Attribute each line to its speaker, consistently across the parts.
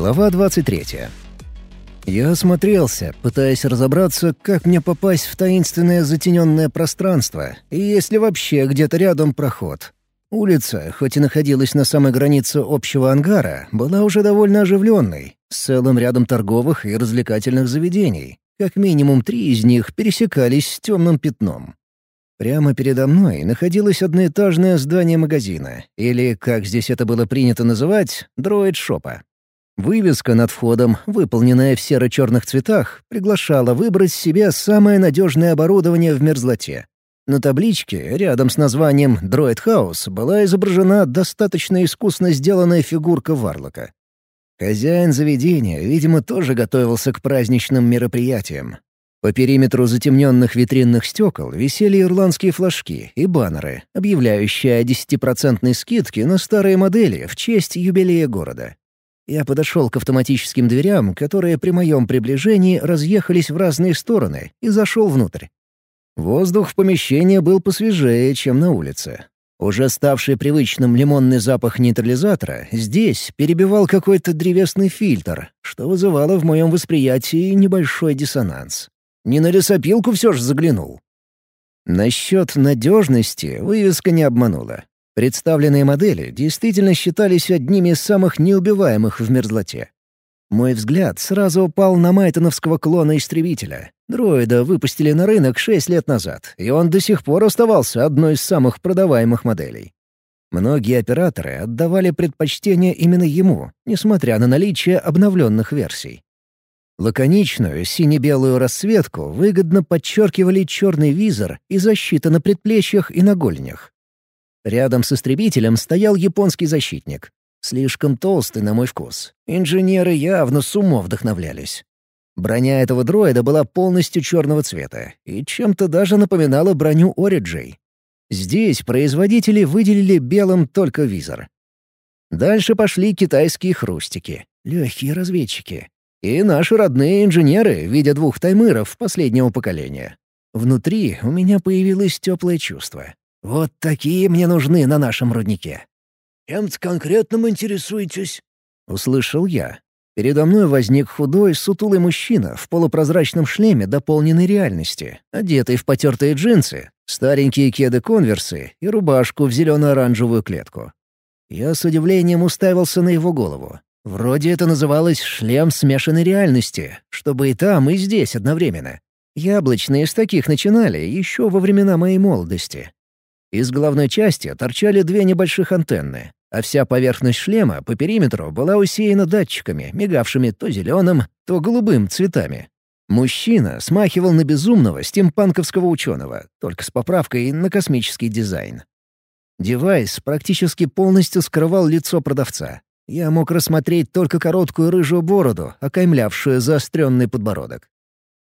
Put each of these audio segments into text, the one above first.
Speaker 1: Глава 23. Я осмотрелся, пытаясь разобраться, как мне попасть в таинственное затененное пространство, и есть ли вообще где-то рядом проход. Улица, хоть и находилась на самой границе общего ангара, была уже довольно оживленной, с целым рядом торговых и развлекательных заведений. Как минимум три из них пересекались с темным пятном. Прямо передо мной находилось одноэтажное здание магазина, или, как здесь это было принято называть, дроид-шопа. Вывеска над входом, выполненная в серо-черных цветах, приглашала выбрать себе самое надежное оборудование в мерзлоте. На табличке, рядом с названием «Дроид Хаус», была изображена достаточно искусно сделанная фигурка Варлока. Хозяин заведения, видимо, тоже готовился к праздничным мероприятиям. По периметру затемненных витринных стекол висели ирландские флажки и баннеры, объявляющие о 10% скидке на старые модели в честь юбилея города. Я подошел к автоматическим дверям, которые при моем приближении разъехались в разные стороны, и зашел внутрь. Воздух в помещении был посвежее, чем на улице. Уже ставший привычным лимонный запах нейтрализатора здесь перебивал какой-то древесный фильтр, что вызывало в моем восприятии небольшой диссонанс. Не на лесопилку все же заглянул. Насчет надежности вывеска не обманула. Представленные модели действительно считались одними из самых неубиваемых в мерзлоте. Мой взгляд сразу упал на майтоновского клона истребителя. Дроида выпустили на рынок шесть лет назад, и он до сих пор оставался одной из самых продаваемых моделей. Многие операторы отдавали предпочтение именно ему, несмотря на наличие обновленных версий. Лаконичную сине-белую расцветку выгодно подчеркивали черный визор и защита на предплечьях и на голенях. Рядом с истребителем стоял японский защитник. Слишком толстый на мой вкус. Инженеры явно с умом вдохновлялись. Броня этого дроида была полностью черного цвета и чем-то даже напоминала броню Ориджей. Здесь производители выделили белым только визор. Дальше пошли китайские хрустики, легкие разведчики. И наши родные инженеры, видя двух таймыров последнего поколения. Внутри у меня появилось теплое чувство. Вот такие мне нужны на нашем руднике.
Speaker 2: «Чем-то конкретным интересуетесь?»
Speaker 1: — услышал я. Передо мной возник худой, сутулый мужчина в полупрозрачном шлеме дополненной реальности, одетый в потертые джинсы, старенькие кеды-конверсы и рубашку в зелено-оранжевую клетку. Я с удивлением уставился на его голову. Вроде это называлось «шлем смешанной реальности», чтобы и там, и здесь одновременно. Яблочные с таких начинали еще во времена моей молодости. Из головной части торчали две небольших антенны, а вся поверхность шлема по периметру была усеяна датчиками, мигавшими то зеленым, то голубым цветами. Мужчина смахивал на безумного стимпанковского ученого, только с поправкой на космический дизайн. Девайс практически полностью скрывал лицо продавца. Я мог рассмотреть только короткую рыжую бороду, окаймлявшую заостренный подбородок.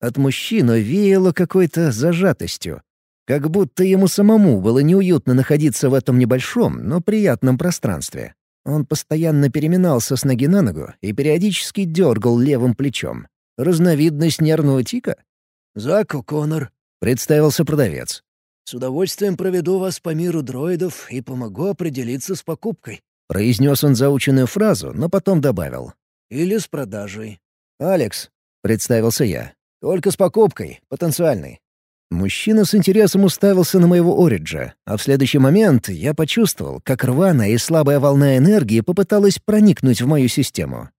Speaker 1: От мужчины веяло какой-то зажатостью, как будто ему самому было неуютно находиться в этом небольшом, но приятном пространстве. Он постоянно переминался с ноги на ногу и периодически дергал левым плечом. Разновидность нервного тика?
Speaker 2: «Зак О'Коннор», —
Speaker 1: представился продавец.
Speaker 2: «С удовольствием проведу вас по миру дроидов и помогу определиться с покупкой».
Speaker 1: Произнес он заученную фразу, но потом добавил.
Speaker 2: «Или с продажей».
Speaker 1: «Алекс», — представился я. «Только с покупкой, потенциальной. Мужчина с интересом уставился на моего Ориджа, а в следующий момент я почувствовал, как рваная и слабая волна энергии попыталась проникнуть в мою систему.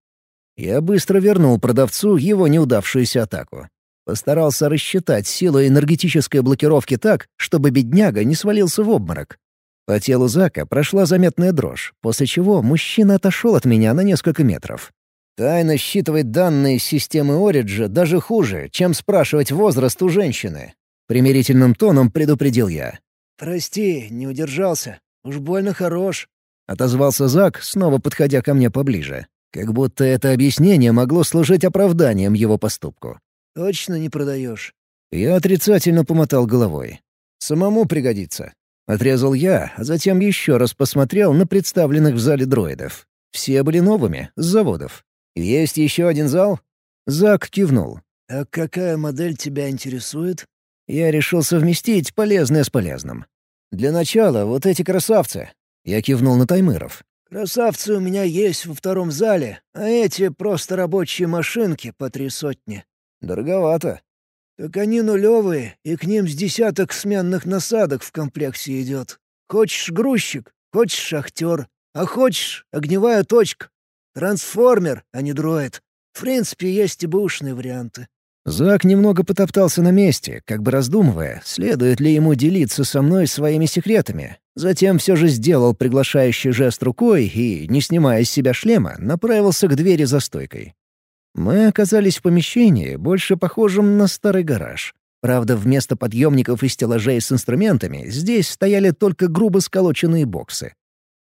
Speaker 1: Я быстро вернул продавцу его неудавшуюся атаку. Постарался рассчитать силу энергетической блокировки так, чтобы бедняга не свалился в обморок. По телу Зака прошла заметная дрожь, после чего мужчина отошел от меня на несколько метров. Тайно считывать данные системы Ориджа даже хуже, чем спрашивать возраст у женщины. Примирительным тоном предупредил я.
Speaker 2: «Прости, не удержался. Уж больно хорош», —
Speaker 1: отозвался Зак, снова подходя ко мне поближе. Как будто это объяснение могло служить оправданием его поступку.
Speaker 2: «Точно не продаешь?»
Speaker 1: Я отрицательно помотал головой. «Самому пригодится». Отрезал я, а затем еще раз посмотрел на представленных в зале дроидов. Все были новыми, с заводов. «Есть еще один зал?» Зак кивнул.
Speaker 2: «А какая модель тебя интересует?»
Speaker 1: Я решил совместить полезное с полезным. Для начала вот эти красавцы. Я кивнул на таймыров.
Speaker 2: Красавцы у меня есть во втором зале, а эти просто рабочие машинки по три сотни».
Speaker 1: «Дороговато».
Speaker 2: «Так они нулевые, и к ним с десяток сменных насадок в комплекте идет. Хочешь грузчик, хочешь шахтер, а хочешь огневая точка. Трансформер, а не дроид. В принципе, есть и бушные варианты».
Speaker 1: Зак немного потоптался на месте, как бы раздумывая, следует ли ему делиться со мной своими секретами. Затем все же сделал приглашающий жест рукой и, не снимая с себя шлема, направился к двери за стойкой. Мы оказались в помещении, больше похожем на старый гараж. Правда, вместо подъемников и стеллажей с инструментами здесь стояли только грубо сколоченные боксы.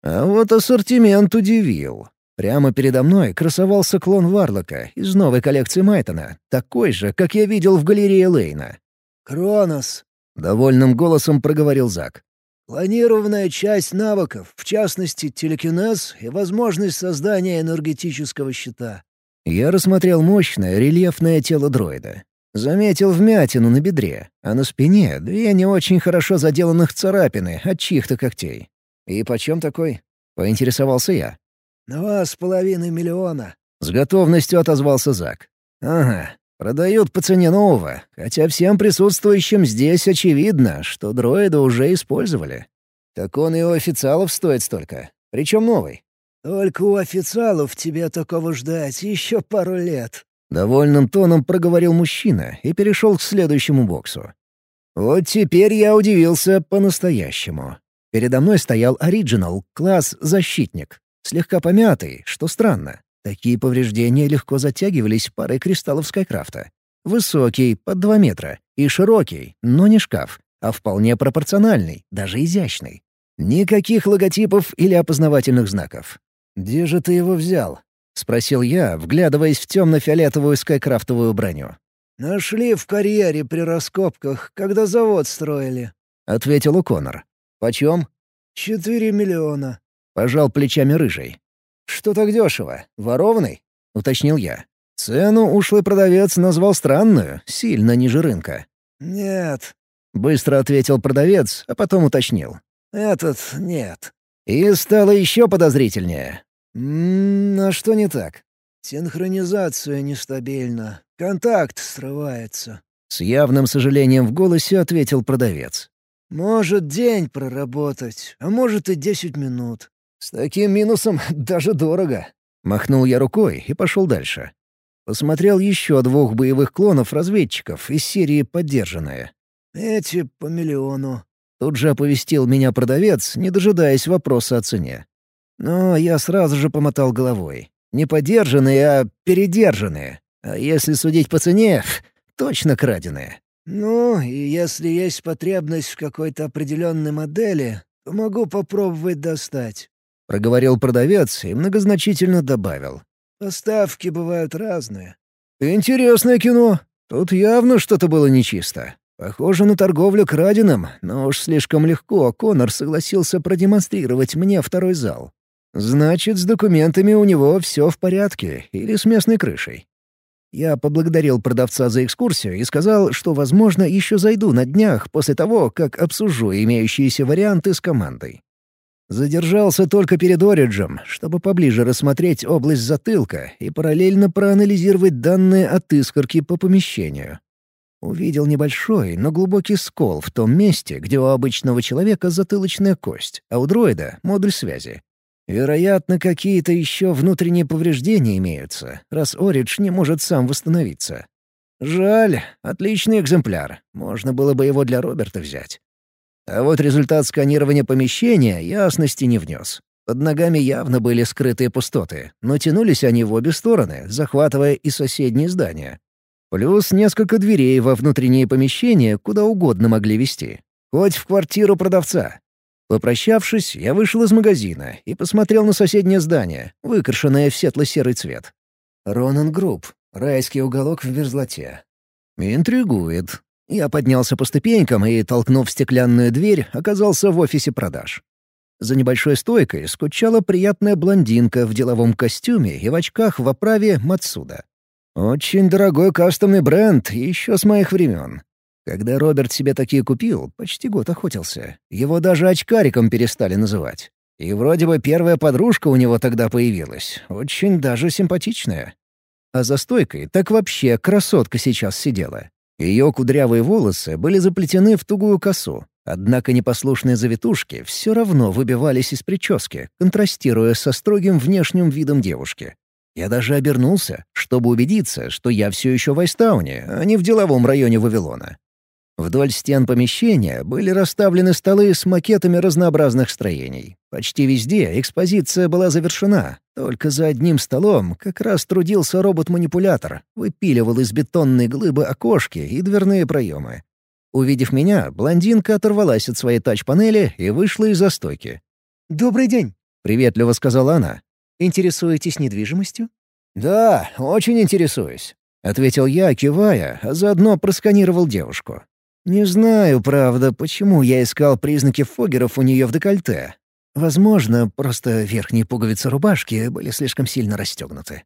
Speaker 1: А вот ассортимент удивил. Прямо передо мной красовался клон Варлока из новой коллекции Майтона, такой же, как я видел в галерее Лейна.
Speaker 2: «Кронос», —
Speaker 1: довольным голосом проговорил Зак.
Speaker 2: «Планированная часть навыков, в частности, телекинез и возможность создания энергетического щита».
Speaker 1: Я рассмотрел мощное рельефное тело дроида. Заметил вмятину на бедре, а на спине две не очень хорошо заделанных царапины от чьих-то когтей. «И почем такой?» — поинтересовался я.
Speaker 2: «Два с половиной миллиона», —
Speaker 1: с готовностью отозвался Зак. «Ага, продают по цене нового, хотя всем присутствующим здесь очевидно, что дроида уже использовали. Так он и у официалов стоит столько, причем новый».
Speaker 2: «Только у официалов тебе такого ждать еще пару лет», —
Speaker 1: довольным тоном проговорил мужчина и перешел к следующему боксу. Вот теперь я удивился по-настоящему. Передо мной стоял оригинал, класс «Защитник», Слегка помятый, что странно. Такие повреждения легко затягивались парой кристаллов Скайкрафта. Высокий, под два метра, и широкий, но не шкаф, а вполне пропорциональный, даже изящный. Никаких логотипов или опознавательных знаков. «Где же ты его взял?» — спросил я, вглядываясь в темно-фиолетовую скайкрафтовую броню.
Speaker 2: «Нашли в карьере при раскопках, когда завод строили», —
Speaker 1: ответил О'Коннор. «Почем?»
Speaker 2: «Четыре миллиона».
Speaker 1: Пожал плечами рыжий. «Что так дешево? Ворованный?» — уточнил я. Цену ушлый продавец назвал странную, сильно ниже рынка.
Speaker 2: «Нет», —
Speaker 1: быстро ответил продавец, а потом уточнил.
Speaker 2: «Этот нет».
Speaker 1: И стало еще подозрительнее. «М -м, а что не так?»
Speaker 2: «Синхронизация нестабильна. Контакт срывается».
Speaker 1: С явным сожалением в голосе ответил продавец.
Speaker 2: «Может день проработать, а может и десять минут.
Speaker 1: «С таким минусом даже дорого». Махнул я рукой и пошел дальше. Посмотрел еще двух боевых клонов-разведчиков из серии «Поддержанные».
Speaker 2: «Эти по миллиону».
Speaker 1: Тут же оповестил меня продавец, не дожидаясь вопроса о цене. Но я сразу же помотал головой. Не поддержанные, а передержанные. А если судить по цене, точно краденые.
Speaker 2: «Ну, и если есть потребность в какой-то определенной модели, то могу попробовать достать.
Speaker 1: — проговорил продавец и многозначительно добавил.
Speaker 2: «Поставки бывают разные».
Speaker 1: «Интересное кино. Тут явно что-то было нечисто. Похоже на торговлю краденым, но уж слишком легко Конор согласился продемонстрировать мне второй зал. Значит, с документами у него все в порядке или с местной крышей. Я поблагодарил продавца за экскурсию и сказал, что, возможно, еще зайду на днях после того, как обсужу имеющиеся варианты с командой. Задержался только перед Ориджем, чтобы поближе рассмотреть область затылка и параллельно проанализировать данные от искорки по помещению. Увидел небольшой, но глубокий скол в том месте, где у обычного человека затылочная кость, а у дроида — модуль связи. Вероятно, какие-то еще внутренние повреждения имеются, раз Оридж не может сам восстановиться. Жаль, отличный экземпляр. Можно было бы его для Роберта взять. А вот результат сканирования помещения ясности не внес. Под ногами явно были скрытые пустоты, но тянулись они в обе стороны, захватывая и соседние здания. Плюс несколько дверей во внутренние помещения куда угодно могли вести. Хоть в квартиру продавца. Попрощавшись, я вышел из магазина и посмотрел на соседнее здание, выкрашенное в светло-серый цвет. Ронан Групп. Райский уголок в мерзлоте. Интригует. Я поднялся по ступенькам и, толкнув стеклянную дверь, оказался в офисе продаж. За небольшой стойкой скучала приятная блондинка в деловом костюме и в очках в оправе Мацуда. Очень дорогой кастомный бренд, еще с моих времен. Когда Роберт себе такие купил, почти год охотился. Его даже очкариком перестали называть. И вроде бы первая подружка у него тогда появилась, очень даже симпатичная. А за стойкой так вообще красотка сейчас сидела. Ее кудрявые волосы были заплетены в тугую косу, однако непослушные завитушки все равно выбивались из прически, контрастируя со строгим внешним видом девушки. Я даже обернулся, чтобы убедиться, что я все еще в Айстауне, а не в деловом районе Вавилона. Вдоль стен помещения были расставлены столы с макетами разнообразных строений. Почти везде экспозиция была завершена. Только за одним столом как раз трудился робот-манипулятор, выпиливал из бетонной глыбы окошки и дверные проемы. Увидев меня, блондинка оторвалась от своей тач-панели и вышла из застойки.
Speaker 2: «Добрый день», —
Speaker 1: приветливо сказала она.
Speaker 2: «Интересуетесь недвижимостью?»
Speaker 1: «Да, очень интересуюсь», — ответил я, кивая, а заодно просканировал девушку. Не знаю, правда, почему я искал признаки фогеров у нее в декольте. Возможно, просто верхние пуговицы рубашки были слишком сильно расстегнуты.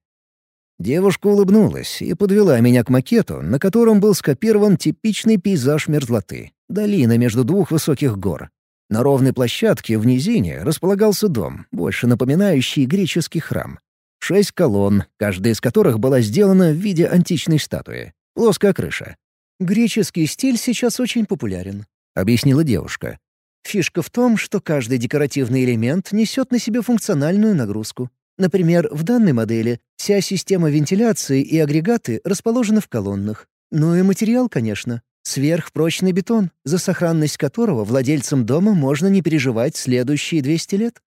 Speaker 1: Девушка улыбнулась и подвела меня к макету, на котором был скопирован типичный пейзаж мерзлоты — долина между двух высоких гор. На ровной площадке в низине располагался дом, больше напоминающий греческий храм. Шесть колонн, каждая из которых была сделана в виде античной статуи. Плоская крыша.
Speaker 2: «Греческий стиль сейчас очень популярен», —
Speaker 1: объяснила девушка.
Speaker 2: «Фишка в том, что каждый декоративный элемент несет на себе функциональную нагрузку. Например, в данной модели вся система вентиляции и агрегаты расположены в колоннах. Ну и материал, конечно. Сверхпрочный бетон, за сохранность которого владельцам дома можно не переживать следующие 200 лет.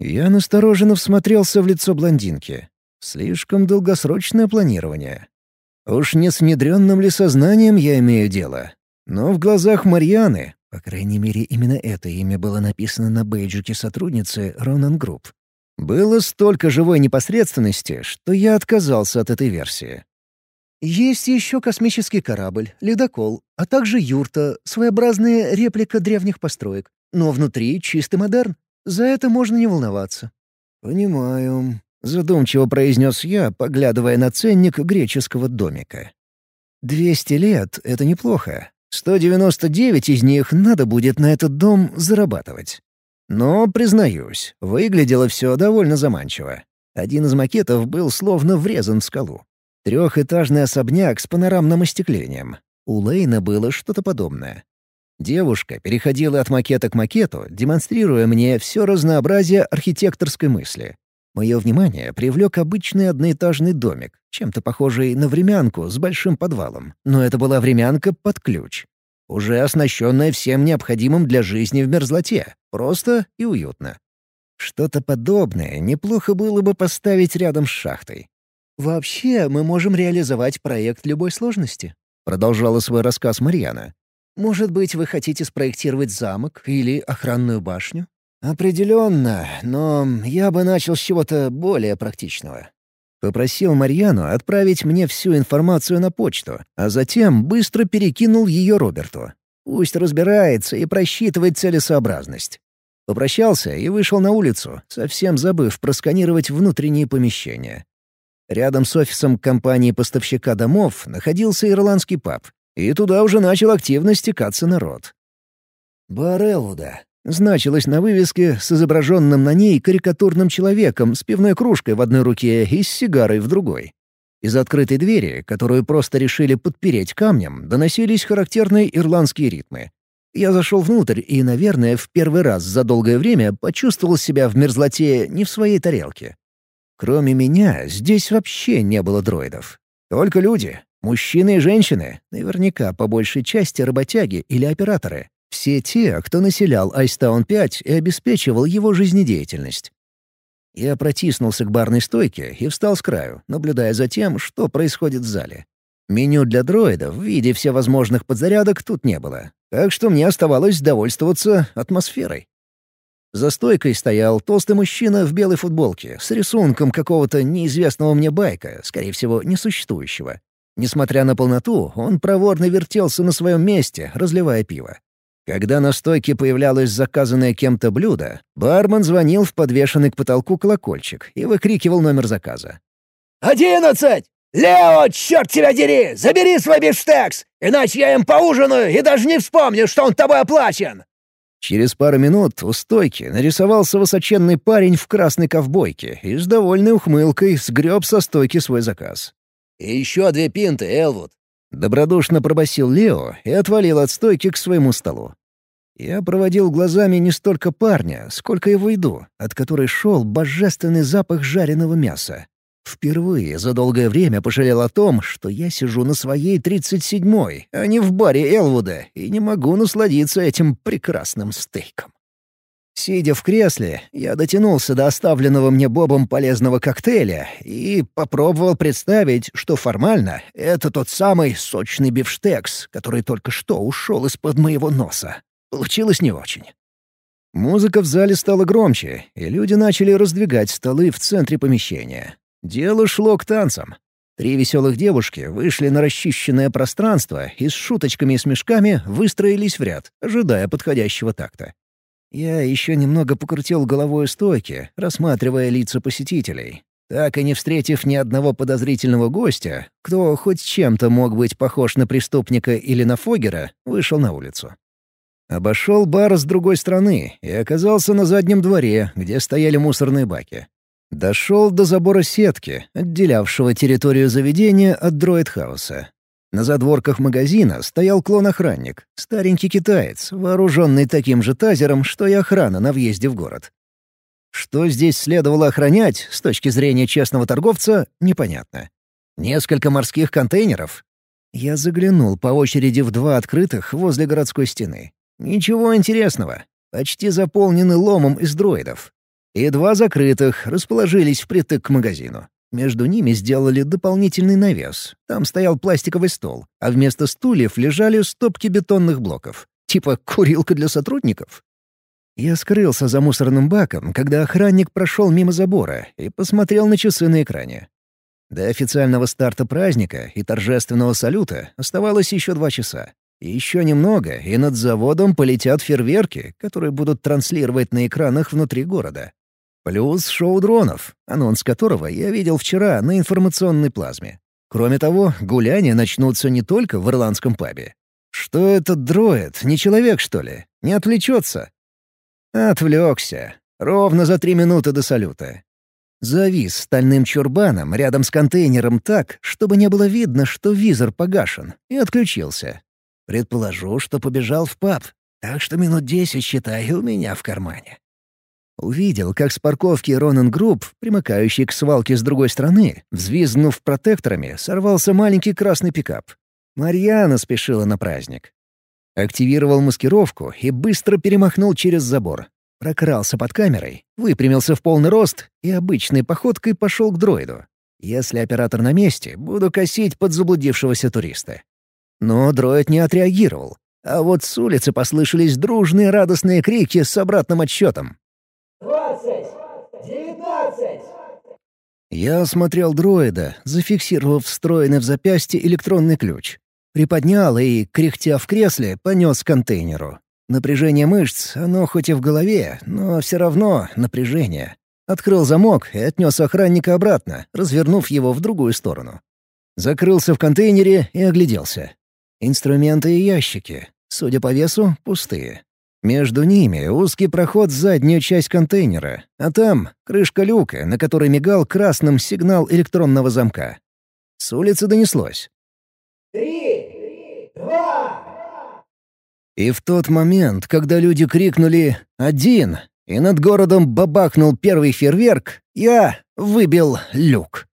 Speaker 1: Я настороженно всмотрелся в лицо блондинки. Слишком долгосрочное планирование. Уж не с внедренным ли сознанием я имею дело? Но в глазах Марьяны, по крайней мере, именно это имя было написано на бейджике сотрудницы Ронан Групп, было столько живой непосредственности, что я отказался от этой версии.
Speaker 2: Есть еще космический корабль, ледокол, а также юрта, своеобразная реплика древних построек. Но внутри чистый модерн. За это можно не волноваться.
Speaker 1: «Понимаю. — задумчиво произнес я, поглядывая на ценник греческого домика. «Двести лет — это неплохо. Сто девяносто девять из них надо будет на этот дом зарабатывать. Но, признаюсь, выглядело все довольно заманчиво. Один из макетов был словно врезан в скалу. Трехэтажный особняк с панорамным остеклением. У Лейна было что-то подобное. Девушка переходила от макета к макету, демонстрируя мне все разнообразие архитекторской мысли. Мое внимание привлек обычный одноэтажный домик, чем-то похожий на времянку с большим подвалом, но это была времянка под ключ. Уже оснащенная всем необходимым для жизни в мерзлоте, просто и уютно. Что-то подобное неплохо было бы поставить рядом с шахтой.
Speaker 2: «Вообще, мы можем реализовать проект любой сложности», — продолжала свой рассказ Марьяна. «Может быть, вы хотите спроектировать замок или охранную башню?
Speaker 1: «Определенно, но я бы начал с чего-то более практичного». Попросил Марьяну отправить мне всю информацию на почту, а затем быстро перекинул ее Роберту. Пусть разбирается и просчитывает целесообразность. Попрощался и вышел на улицу, совсем забыв просканировать внутренние помещения. Рядом с офисом компании-поставщика домов находился ирландский паб, и туда уже начал активно стекаться народ. «Бар Элвуда», Значилось на вывеске с изображенным на ней карикатурным человеком с пивной кружкой в одной руке и с сигарой в другой. Из открытой двери, которую просто решили подпереть камнем, доносились характерные ирландские ритмы. Я зашел внутрь и, наверное, в первый раз за долгое время почувствовал себя в мерзлоте не в своей тарелке. Кроме меня, здесь вообще не было дроидов. Только люди, мужчины и женщины, наверняка по большей части работяги или операторы. Все те, кто населял Айстаун-5 и обеспечивал его жизнедеятельность. Я протиснулся к барной стойке и встал с краю, наблюдая за тем, что происходит в зале. Меню для дроидов в виде всевозможных подзарядок тут не было, так что мне оставалось довольствоваться атмосферой. За стойкой стоял толстый мужчина в белой футболке с рисунком какого-то неизвестного мне байка, скорее всего, несуществующего. Несмотря на полноту, он проворно вертелся на своем месте, разливая пиво. Когда на стойке появлялось заказанное кем-то блюдо, бармен звонил в подвешенный к потолку колокольчик и выкрикивал номер заказа.
Speaker 3: «Одиннадцать! Лео, черт тебя дери! Забери свой бифштекс, иначе я им поужинаю и даже не вспомню, что он тобой оплачен!»
Speaker 1: Через пару минут у стойки нарисовался высоченный парень в красной ковбойке и с довольной ухмылкой сгреб со стойки свой заказ.
Speaker 3: «И еще две пинты, Элвуд!»
Speaker 1: Добродушно пробасил Лео и отвалил от стойки к своему столу. Я проводил глазами не столько парня, сколько его еду, от которой шел божественный запах жареного мяса. Впервые за долгое время пожалел о том, что я сижу на своей 37-й, а не в баре Элвуда, и не могу насладиться этим прекрасным стейком. Сидя в кресле, я дотянулся до оставленного мне Бобом полезного коктейля и попробовал представить, что формально это тот самый сочный бифштекс, который только что ушел из-под моего носа. Получилось не очень. Музыка в зале стала громче, и люди начали раздвигать столы в центре помещения. Дело шло к танцам. Три веселых девушки вышли на расчищенное пространство и с шуточками и смешками выстроились в ряд, ожидая подходящего такта. Я еще немного покрутил головой стойки, рассматривая лица посетителей. Так и не встретив ни одного подозрительного гостя, кто хоть чем-то мог быть похож на преступника или на Фогера, вышел на улицу. Обошел бар с другой стороны и оказался на заднем дворе, где стояли мусорные баки. Дошел до забора сетки, отделявшего территорию заведения от дроидхауса. На задворках магазина стоял клон-охранник, старенький китаец, вооруженный таким же тазером, что и охрана на въезде в город. Что здесь следовало охранять, с точки зрения честного торговца, непонятно. Несколько морских контейнеров. Я заглянул по очереди в два открытых возле городской стены. Ничего интересного. Почти заполнены ломом из дроидов и два закрытых расположились впритык к магазину. Между ними сделали дополнительный навес. Там стоял пластиковый стол, а вместо стульев лежали стопки бетонных блоков. Типа курилка для сотрудников. Я скрылся за мусорным баком, когда охранник прошел мимо забора и посмотрел на часы на экране. До официального старта праздника и торжественного салюта оставалось еще два часа. Еще немного, и над заводом полетят фейерверки, которые будут транслировать на экранах внутри города. Плюс шоу дронов, анонс которого я видел вчера на информационной плазме. Кроме того, гуляния начнутся не только в ирландском пабе. Что этот дроид, не человек, что ли? Не отвлечется? Отвлекся. Ровно за три минуты до салюта. Завис стальным чурбаном рядом с контейнером так, чтобы не было видно, что визор погашен, и отключился. Предположу, что побежал в паб, так что минут десять, считай, у меня в кармане. Увидел, как с парковки Ронан Групп, примыкающей к свалке с другой стороны, взвизгнув протекторами, сорвался маленький красный пикап. Марьяна спешила на праздник. Активировал маскировку и быстро перемахнул через забор. Прокрался под камерой, выпрямился в полный рост и обычной походкой пошел к дроиду. Если оператор на месте, буду косить под заблудившегося туриста. Но дроид не отреагировал. А вот с улицы послышались дружные радостные крики с обратным отсчетом.
Speaker 3: Двадцать! Девятнадцать!»
Speaker 1: Я осмотрел дроида, зафиксировав встроенный в запястье электронный ключ. Приподнял и, кряхтя в кресле, понес к контейнеру. Напряжение мышц, оно хоть и в голове, но все равно напряжение. Открыл замок и отнес охранника обратно, развернув его в другую сторону. Закрылся в контейнере и огляделся. Инструменты и ящики, судя по весу, пустые. Между ними узкий проход в заднюю часть контейнера, а там — крышка люка, на которой мигал красным сигнал электронного замка. С улицы донеслось.
Speaker 3: «Три! Два!»
Speaker 1: И в тот момент, когда люди крикнули «Один!» и над городом бабахнул первый фейерверк, я выбил люк.